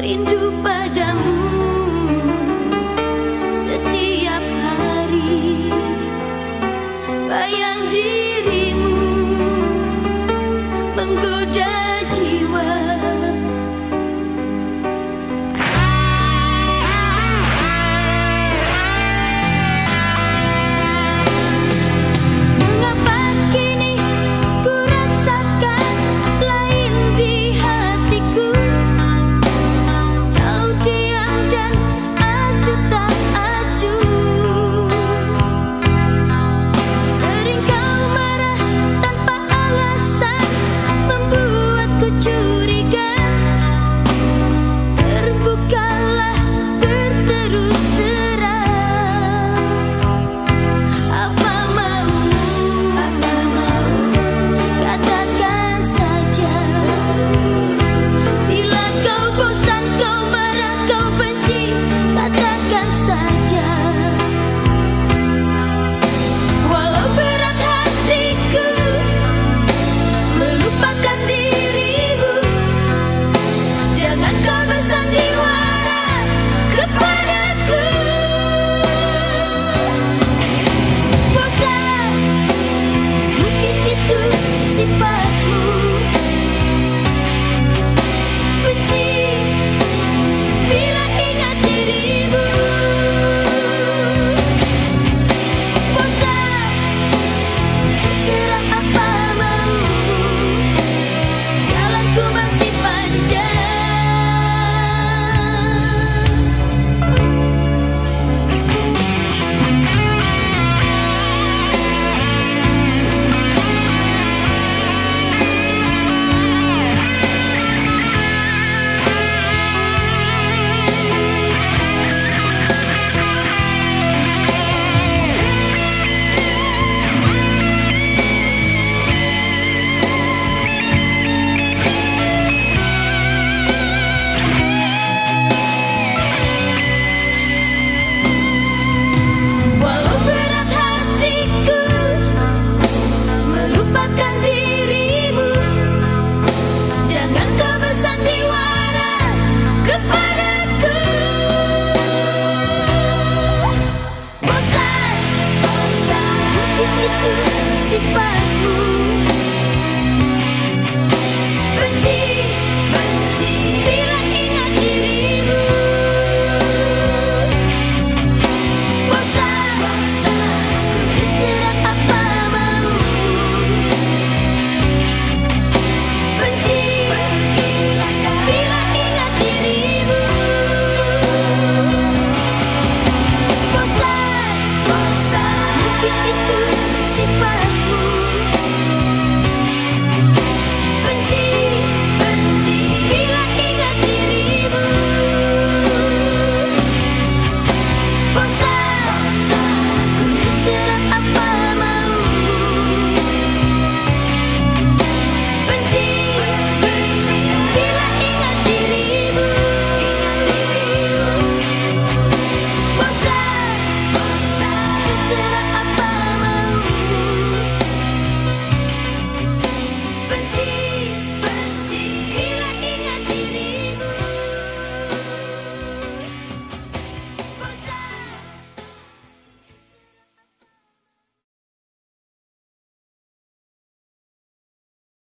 rindu padamu setiap hari. Bayang dirimu menggoda